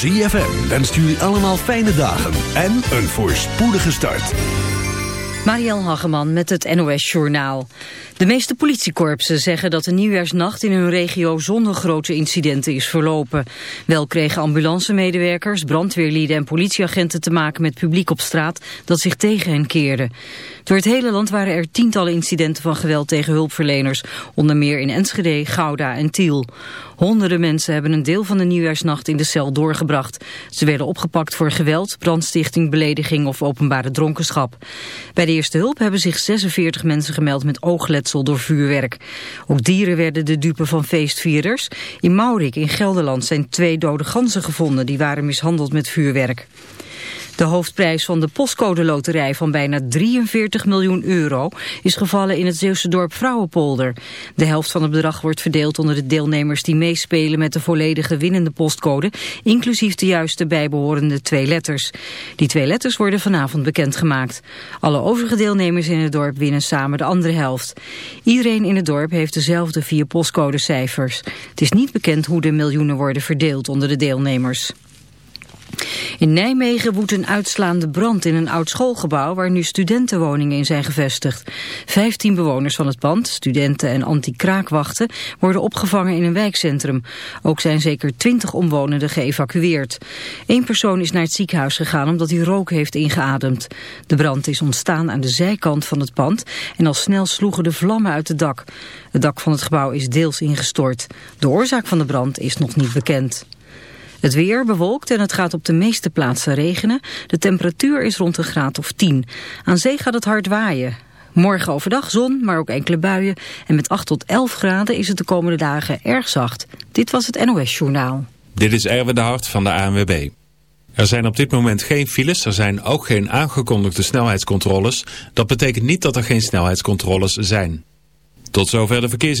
ZFM wenst jullie allemaal fijne dagen en een voorspoedige start. Marielle Hageman met het NOS Journaal. De meeste politiekorpsen zeggen dat de nieuwjaarsnacht in hun regio zonder grote incidenten is verlopen. Wel kregen ambulancemedewerkers, brandweerlieden en politieagenten te maken met publiek op straat dat zich tegen hen keerde. Door het hele land waren er tientallen incidenten van geweld tegen hulpverleners, onder meer in Enschede, Gouda en Tiel. Honderden mensen hebben een deel van de nieuwjaarsnacht in de cel doorgebracht. Ze werden opgepakt voor geweld, brandstichting, belediging of openbare dronkenschap. Bij de eerste hulp hebben zich 46 mensen gemeld met oogletsel door vuurwerk. Ook dieren werden de dupe van feestvierders. In Maurik in Gelderland zijn twee dode ganzen gevonden die waren mishandeld met vuurwerk. De hoofdprijs van de postcode loterij van bijna 43 miljoen euro is gevallen in het Zeeuwse dorp Vrouwenpolder. De helft van het bedrag wordt verdeeld onder de deelnemers die meespelen met de volledige winnende postcode, inclusief de juiste bijbehorende twee letters. Die twee letters worden vanavond bekendgemaakt. Alle overige deelnemers in het dorp winnen samen de andere helft. Iedereen in het dorp heeft dezelfde vier postcodecijfers. Het is niet bekend hoe de miljoenen worden verdeeld onder de deelnemers. In Nijmegen woedt een uitslaande brand in een oud schoolgebouw waar nu studentenwoningen in zijn gevestigd. Vijftien bewoners van het pand, studenten en anti-kraakwachten, worden opgevangen in een wijkcentrum. Ook zijn zeker twintig omwonenden geëvacueerd. Eén persoon is naar het ziekenhuis gegaan omdat hij rook heeft ingeademd. De brand is ontstaan aan de zijkant van het pand en al snel sloegen de vlammen uit het dak. Het dak van het gebouw is deels ingestort. De oorzaak van de brand is nog niet bekend. Het weer bewolkt en het gaat op de meeste plaatsen regenen. De temperatuur is rond een graad of 10. Aan zee gaat het hard waaien. Morgen overdag zon, maar ook enkele buien. En met 8 tot 11 graden is het de komende dagen erg zacht. Dit was het NOS Journaal. Dit is Erwin de Hart van de ANWB. Er zijn op dit moment geen files, er zijn ook geen aangekondigde snelheidscontroles. Dat betekent niet dat er geen snelheidscontroles zijn. Tot zover de verkeers...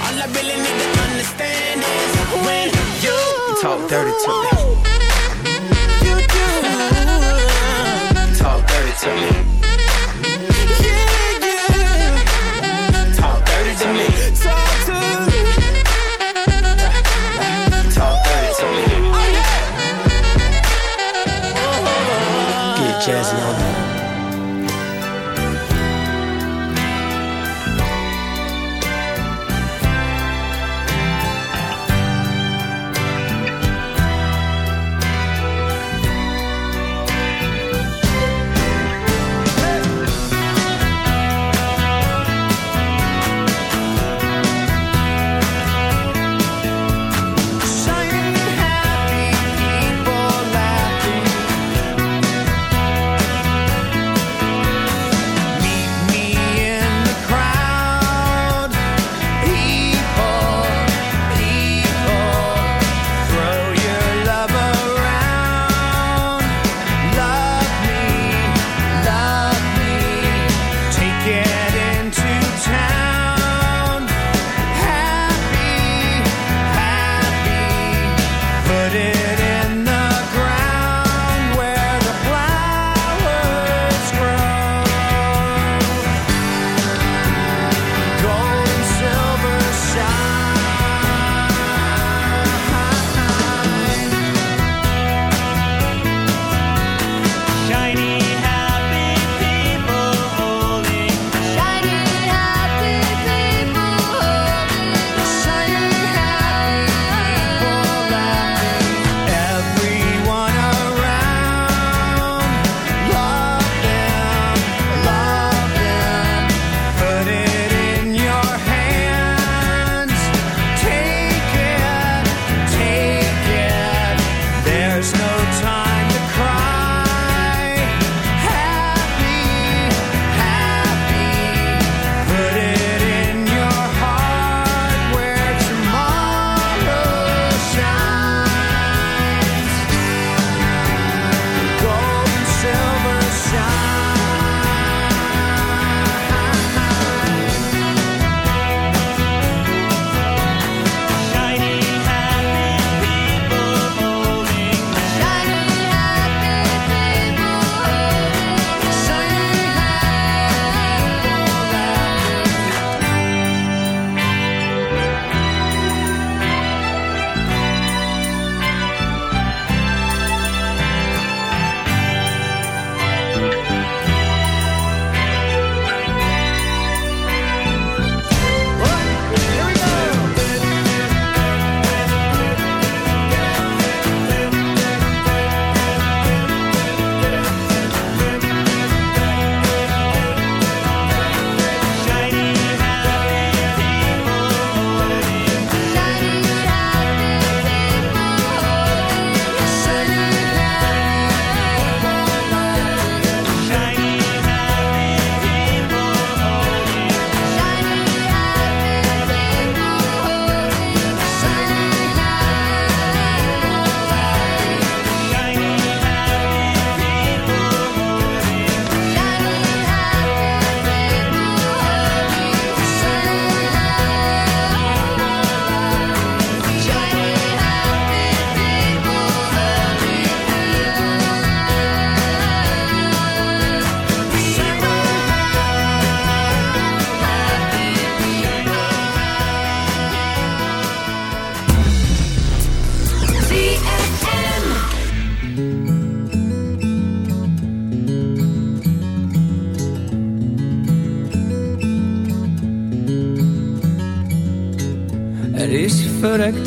Talk dirty to me. Talk dirty to me. Talk dirty to me. Talk to me. Talk dirty to me. Get jazzy on me.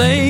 Alleen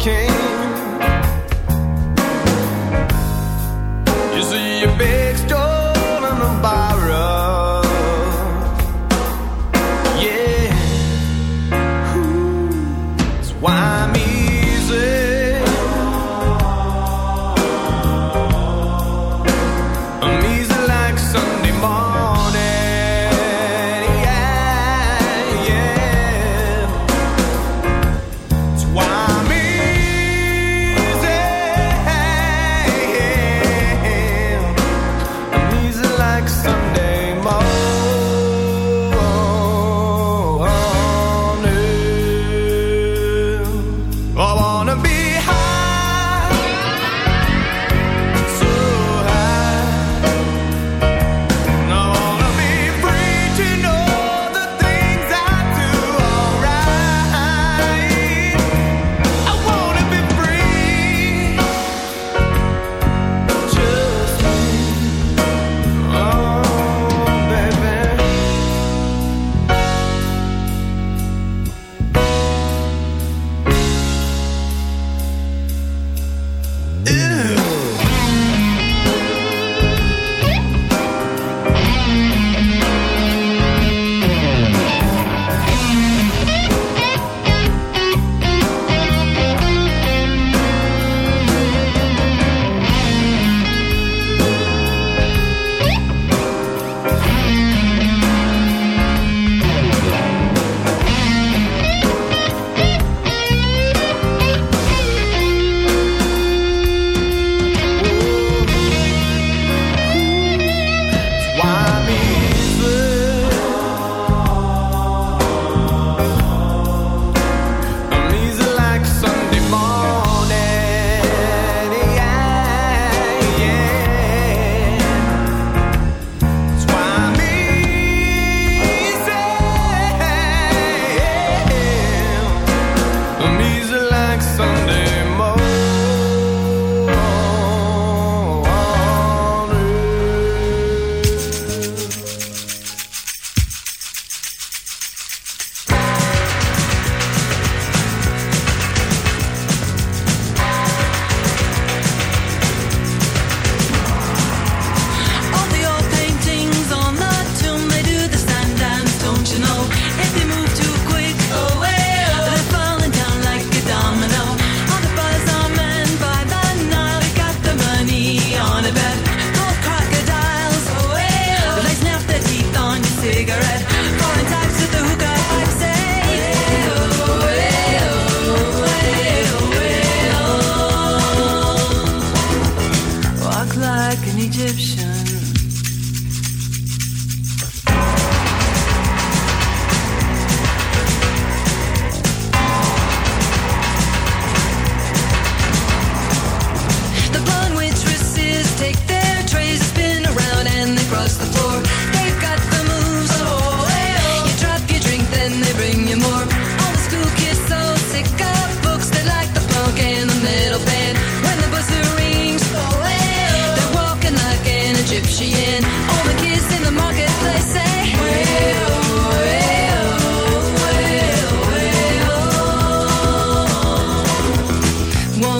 king.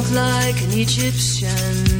like an Egyptian.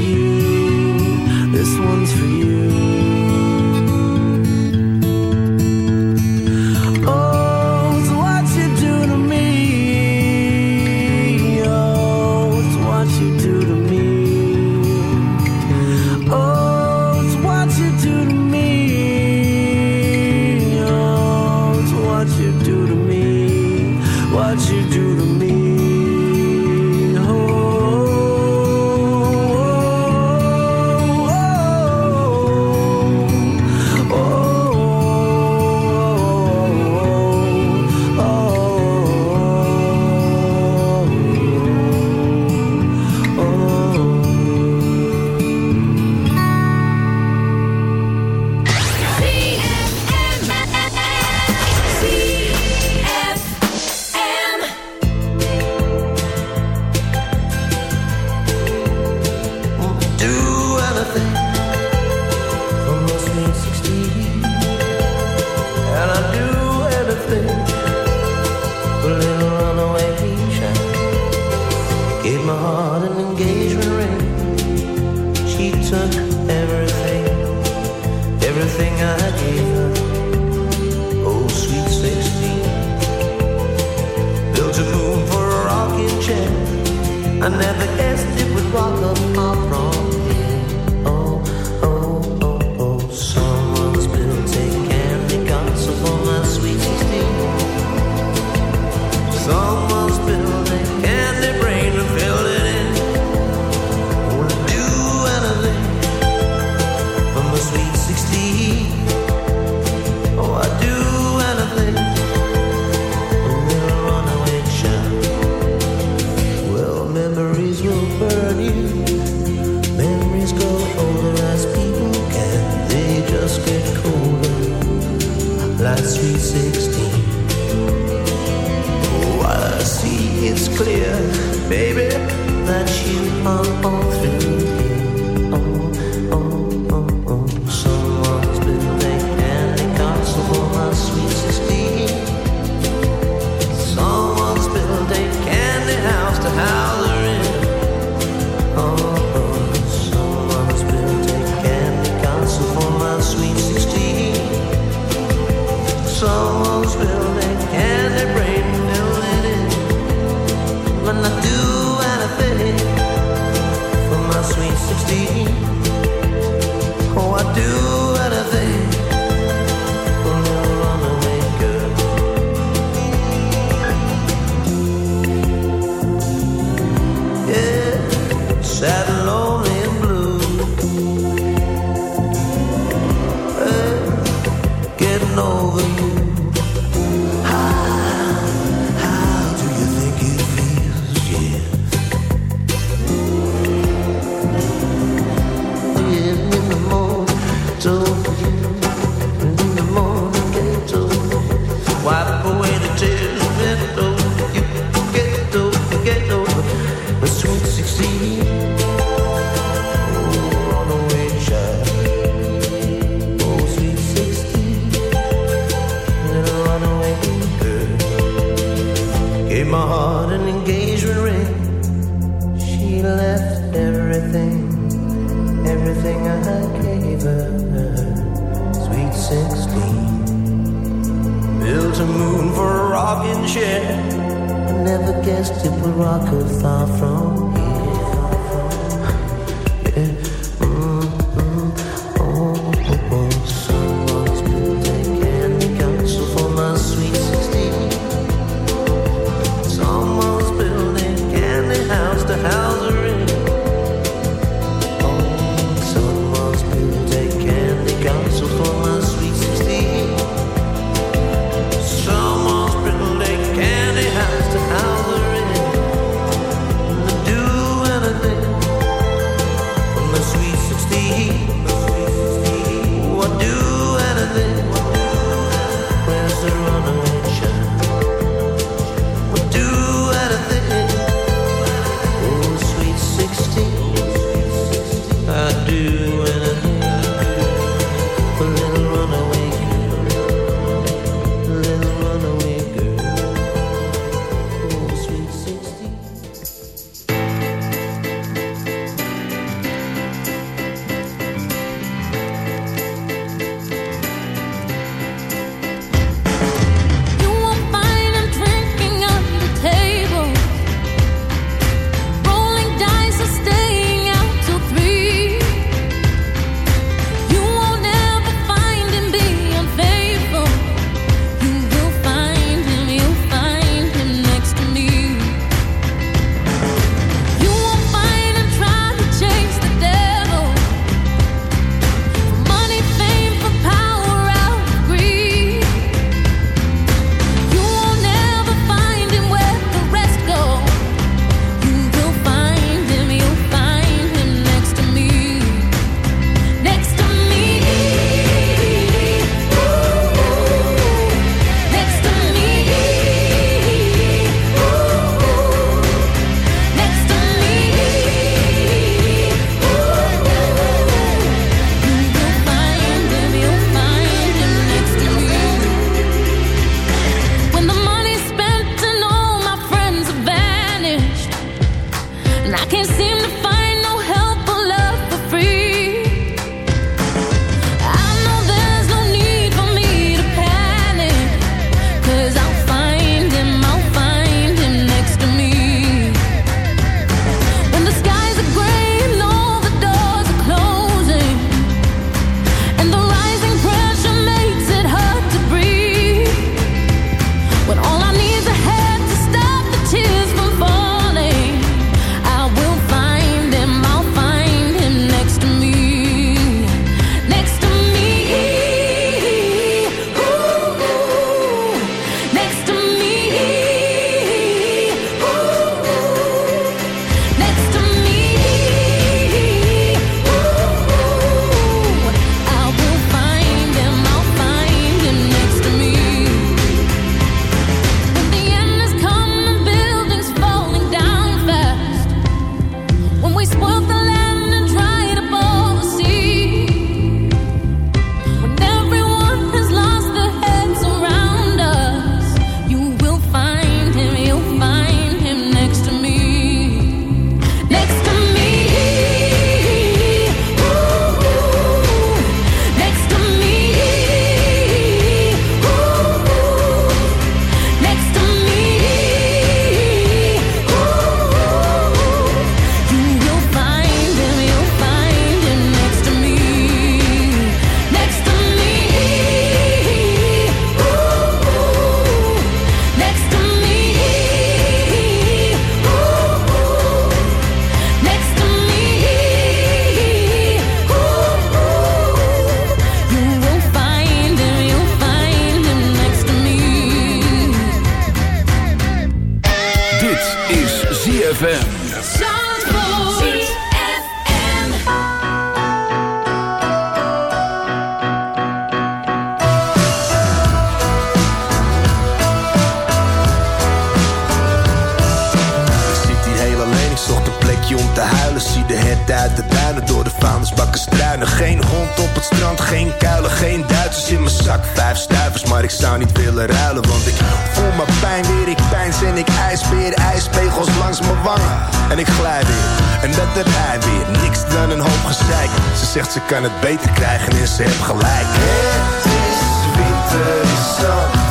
Stuivers, maar ik zou niet willen ruilen. Want ik voel mijn pijn weer, ik pijns en ik ijsbeer. Ijspegels langs mijn wangen en ik glij weer. En dat heb hij weer, niks dan een hoop gezeik. Ze zegt ze kan het beter krijgen en ze heeft gelijk. Het is winter